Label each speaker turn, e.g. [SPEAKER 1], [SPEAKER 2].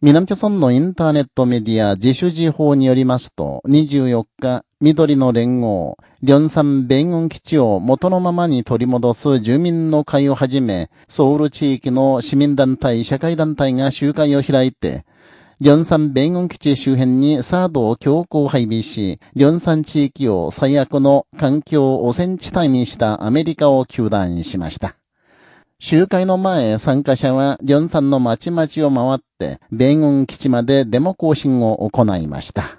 [SPEAKER 1] 南朝村のインターネットメディア自主事報によりますと、24日、緑の連合、リョンサン米軍基地を元のままに取り戻す住民の会をはじめ、ソウル地域の市民団体、社会団体が集会を開いて、リョンサン米軍基地周辺にサードを強行配備し、リョンサン地域を最悪の環境汚染地帯にしたアメリカを求断しました。集会の前、参加者は、ジョンさんの町々を回って、米軍基地までデモ行進を行いました。